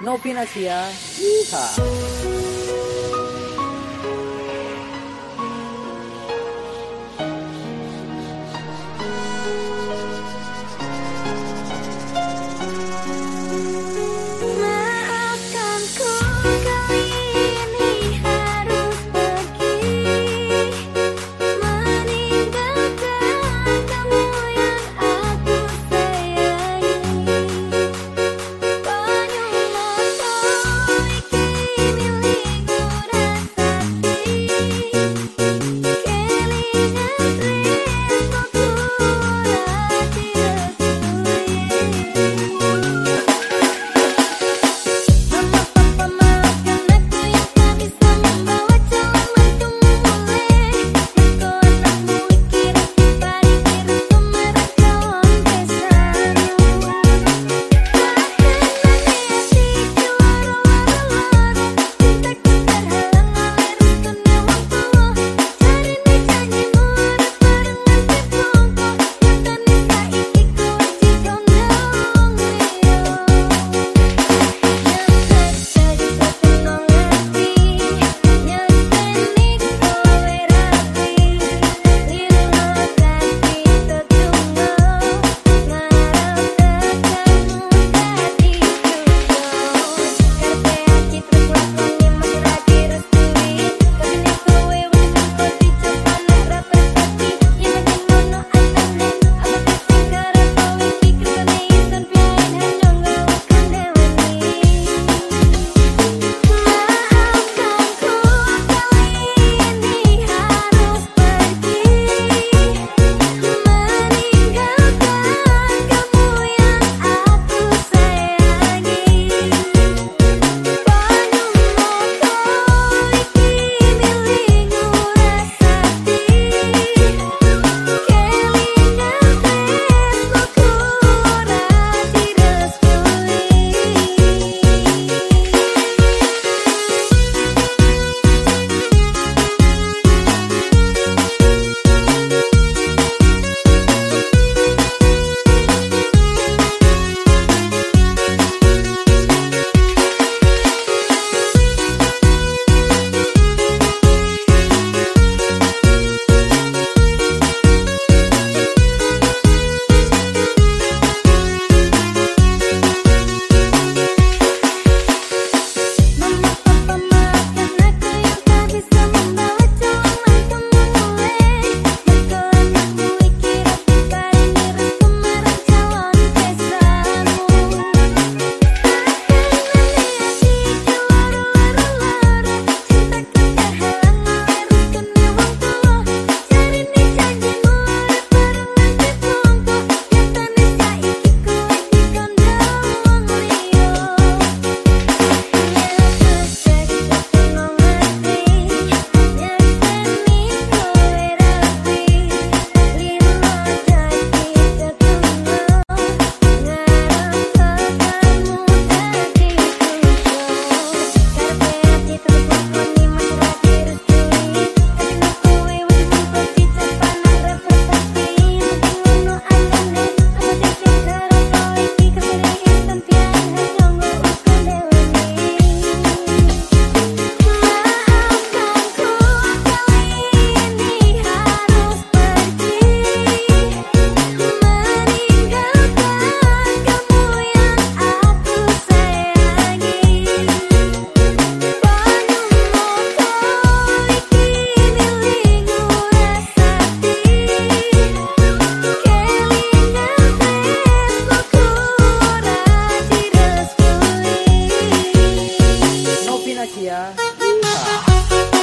Novinasia. Yeehaw. Yeah. lagi ya. Iya.